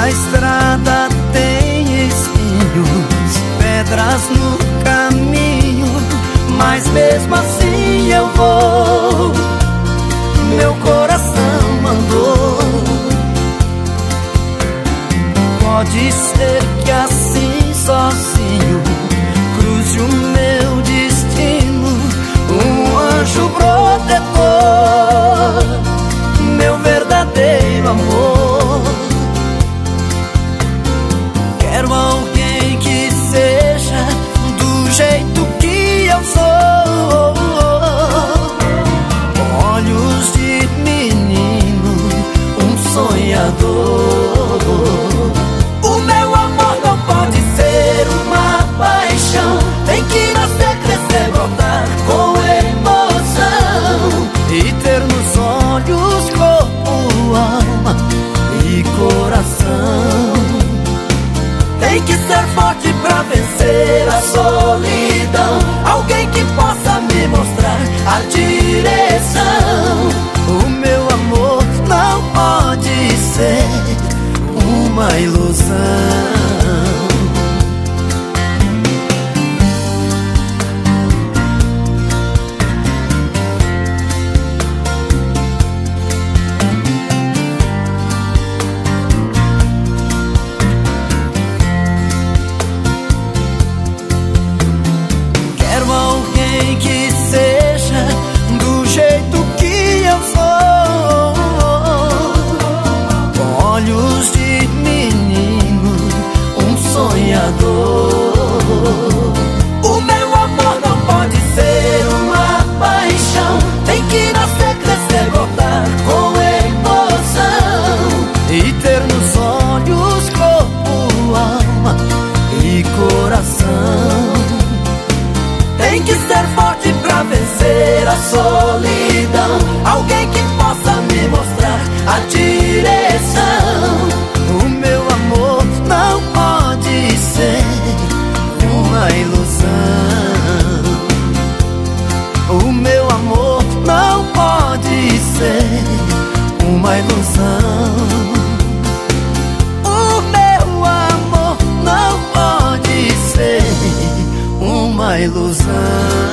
A estrada tem espinhos, pedras no caminho, mas mesmo assim eu vou. Meu coração mandou. Pode ser que assim sozinho cruze o meu que ser forte pra vencer a solidão. Alguém que possa me mostrar a direção. O meu amor não pode ser uma ilusão. Solidão. Alguém que possa me mostrar a direção. O meu amor não pode ser uma ilusão. O meu amor não pode ser uma ilusão. O meu amor não pode ser uma ilusão.